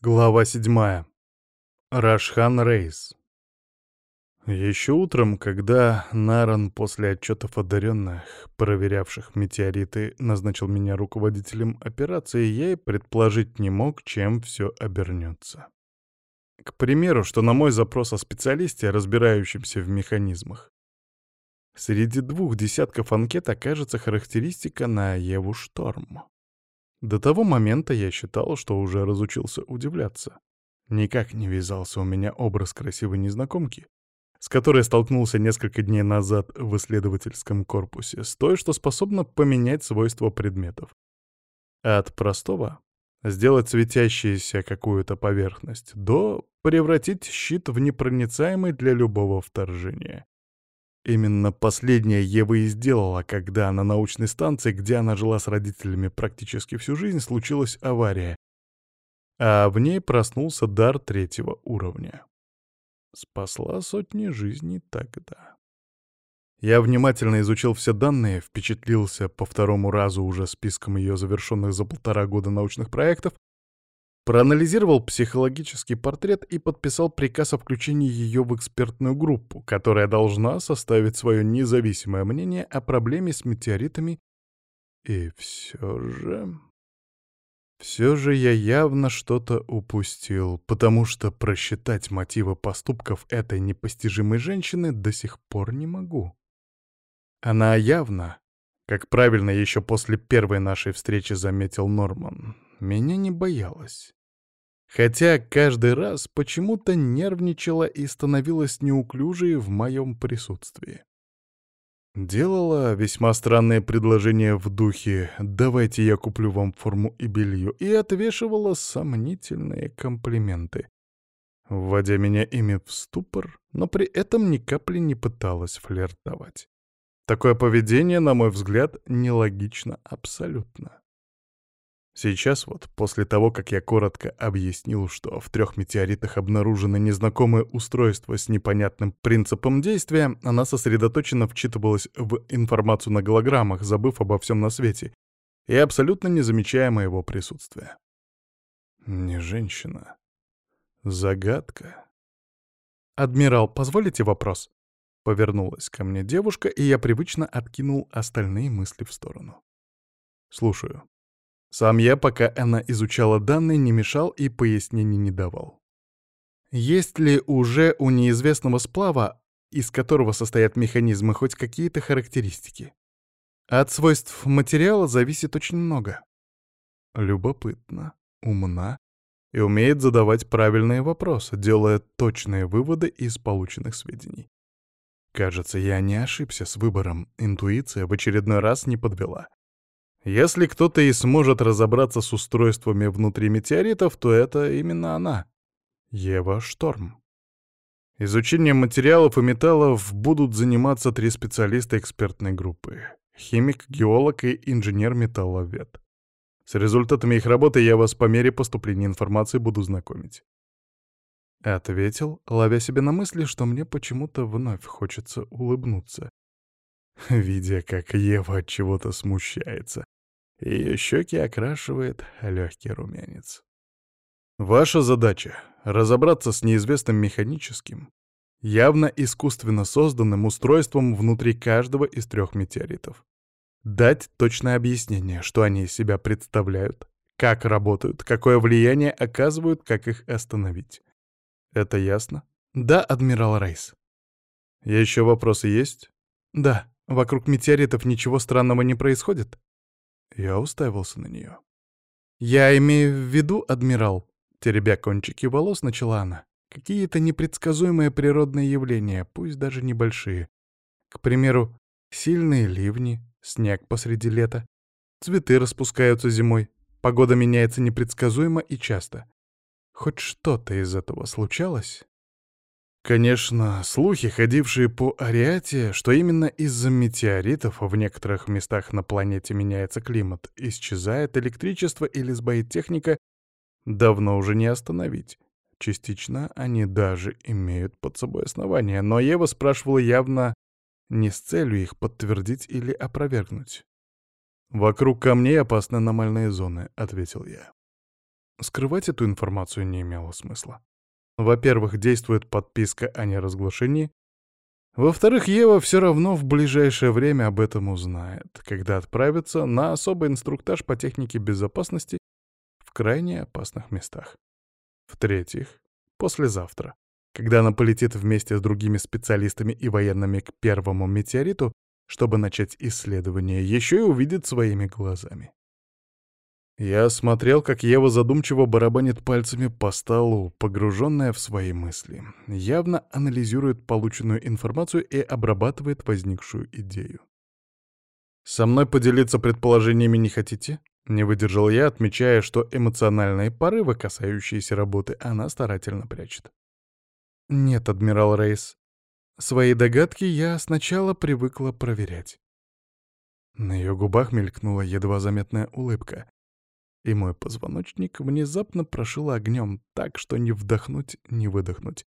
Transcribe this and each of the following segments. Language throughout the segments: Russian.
Глава седьмая. Рашхан Рейс. Еще утром, когда Наран после отчетов одаренных, проверявших метеориты, назначил меня руководителем операции, я и предположить не мог, чем все обернется. К примеру, что на мой запрос о специалисте, разбирающемся в механизмах, среди двух десятков анкет окажется характеристика на Еву Шторм. До того момента я считал, что уже разучился удивляться. Никак не вязался у меня образ красивой незнакомки, с которой столкнулся несколько дней назад в исследовательском корпусе, с той, что способна поменять свойства предметов. От простого — сделать светящуюся какую-то поверхность, до превратить щит в непроницаемый для любого вторжения. Именно последнее Ева и сделала, когда на научной станции, где она жила с родителями практически всю жизнь, случилась авария, а в ней проснулся дар третьего уровня. Спасла сотни жизней тогда. Я внимательно изучил все данные, впечатлился по второму разу уже списком ее завершенных за полтора года научных проектов Проанализировал психологический портрет и подписал приказ о включении ее в экспертную группу, которая должна составить свое независимое мнение о проблеме с метеоритами. И все же... Все же я явно что-то упустил, потому что просчитать мотивы поступков этой непостижимой женщины до сих пор не могу. Она явно, как правильно еще после первой нашей встречи заметил Норман, меня не боялась. Хотя каждый раз почему-то нервничала и становилась неуклюжей в моем присутствии. Делала весьма странные предложения в духе «давайте я куплю вам форму и белье» и отвешивала сомнительные комплименты, вводя меня ими в ступор, но при этом ни капли не пыталась флиртовать. Такое поведение, на мой взгляд, нелогично абсолютно. Сейчас вот, после того, как я коротко объяснил, что в трех метеоритах обнаружено незнакомое устройство с непонятным принципом действия, она сосредоточенно вчитывалась в информацию на голограммах, забыв обо всем на свете, и абсолютно не замечая моего присутствия. Не женщина. Загадка. «Адмирал, позволите вопрос?» Повернулась ко мне девушка, и я привычно откинул остальные мысли в сторону. «Слушаю». Сам я, пока она изучала данные, не мешал и пояснений не давал. Есть ли уже у неизвестного сплава, из которого состоят механизмы, хоть какие-то характеристики? От свойств материала зависит очень много. Любопытно, умна и умеет задавать правильные вопросы, делая точные выводы из полученных сведений. Кажется, я не ошибся с выбором, интуиция в очередной раз не подвела. Если кто-то и сможет разобраться с устройствами внутри метеоритов, то это именно она. Ева Шторм. Изучением материалов и металлов будут заниматься три специалиста экспертной группы. Химик, геолог и инженер-металловед. С результатами их работы я вас по мере поступления информации буду знакомить. Ответил, ловя себя на мысли, что мне почему-то вновь хочется улыбнуться видя, как Ева от чего-то смущается. Ее щеки окрашивает легкий румянец. Ваша задача — разобраться с неизвестным механическим, явно искусственно созданным устройством внутри каждого из трех метеоритов. Дать точное объяснение, что они из себя представляют, как работают, какое влияние оказывают, как их остановить. Это ясно? Да, адмирал Рейс. Еще вопросы есть? Да. Вокруг метеоритов ничего странного не происходит?» Я уставился на нее. «Я имею в виду, адмирал», — теребя кончики волос, начала она, «какие-то непредсказуемые природные явления, пусть даже небольшие. К примеру, сильные ливни, снег посреди лета, цветы распускаются зимой, погода меняется непредсказуемо и часто. Хоть что-то из этого случалось?» Конечно, слухи, ходившие по Ариате, что именно из-за метеоритов в некоторых местах на планете меняется климат, исчезает электричество или сбоит техника, давно уже не остановить. Частично они даже имеют под собой основания, но Ева спрашивала явно не с целью их подтвердить или опровергнуть. «Вокруг камней опасны аномальные зоны», — ответил я. скрывать эту информацию не имело смысла. Во-первых, действует подписка о неразглашении. Во-вторых, Ева все равно в ближайшее время об этом узнает, когда отправится на особый инструктаж по технике безопасности в крайне опасных местах. В-третьих, послезавтра, когда она полетит вместе с другими специалистами и военными к первому метеориту, чтобы начать исследование, еще и увидит своими глазами. Я смотрел, как Ева задумчиво барабанит пальцами по столу, погруженная в свои мысли. Явно анализирует полученную информацию и обрабатывает возникшую идею. «Со мной поделиться предположениями не хотите?» Не выдержал я, отмечая, что эмоциональные порывы, касающиеся работы, она старательно прячет. «Нет, адмирал Рейс. Свои догадки я сначала привыкла проверять». На ее губах мелькнула едва заметная улыбка, и мой позвоночник внезапно прошил огнем так, что не вдохнуть, не выдохнуть.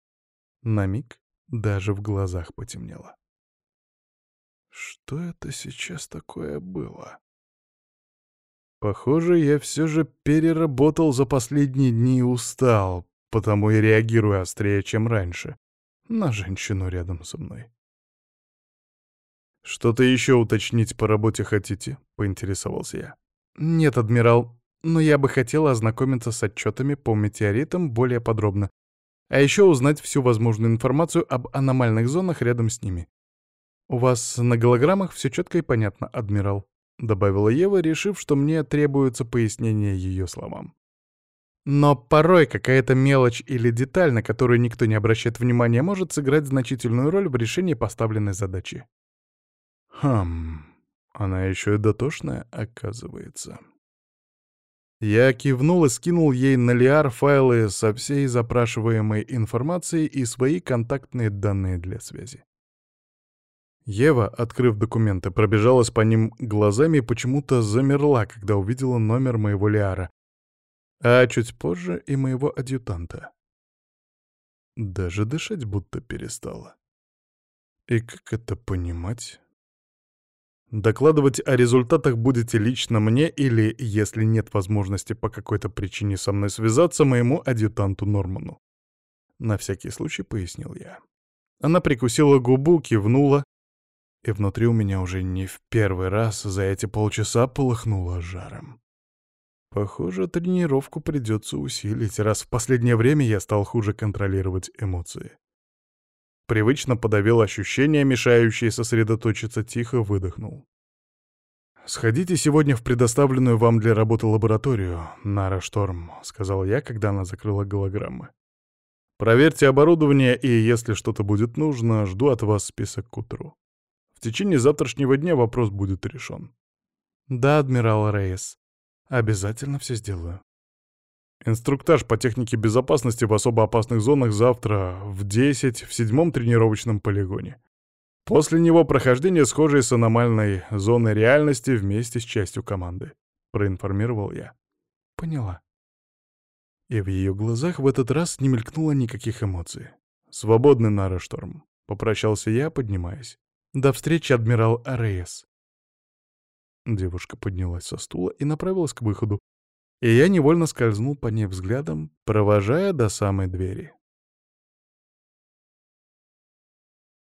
На миг даже в глазах потемнело. Что это сейчас такое было? Похоже, я все же переработал за последние дни и устал, потому и реагирую острее, чем раньше, на женщину рядом со мной. «Что-то еще уточнить по работе хотите?» — поинтересовался я. «Нет, адмирал, но я бы хотел ознакомиться с отчетами по метеоритам более подробно, а еще узнать всю возможную информацию об аномальных зонах рядом с ними. У вас на голограммах все четко и понятно, адмирал», — добавила Ева, решив, что мне требуется пояснение ее словам. Но порой какая-то мелочь или деталь, на которую никто не обращает внимания, может сыграть значительную роль в решении поставленной задачи. Хм, она еще и дотошная, оказывается. Я кивнул и скинул ей на Лиар файлы со всей запрашиваемой информацией и свои контактные данные для связи. Ева, открыв документы, пробежалась по ним глазами и почему-то замерла, когда увидела номер моего Лиара, а чуть позже и моего адъютанта. Даже дышать будто перестала. И как это понимать? Докладывать о результатах будете лично мне или, если нет возможности по какой-то причине со мной связаться, моему адъютанту Норману. На всякий случай пояснил я. Она прикусила губу, кивнула, и внутри у меня уже не в первый раз за эти полчаса полыхнуло жаром. Похоже, тренировку придется усилить, раз в последнее время я стал хуже контролировать эмоции. Привычно подавил ощущения, мешающие сосредоточиться, тихо выдохнул. «Сходите сегодня в предоставленную вам для работы лабораторию, Нара Шторм», — сказал я, когда она закрыла голограммы. «Проверьте оборудование, и если что-то будет нужно, жду от вас список к утру. В течение завтрашнего дня вопрос будет решен». «Да, адмирал Рейс. Обязательно все сделаю». Инструктаж по технике безопасности в особо опасных зонах завтра в 10 в седьмом тренировочном полигоне. После него прохождение схожей с аномальной зоной реальности вместе с частью команды. Проинформировал я. Поняла. И в ее глазах в этот раз не мелькнуло никаких эмоций. «Свободный, Нара Шторм», — попрощался я, поднимаясь. «До встречи, адмирал Рейс». Девушка поднялась со стула и направилась к выходу, и я невольно скользнул по ней взглядом, провожая до самой двери.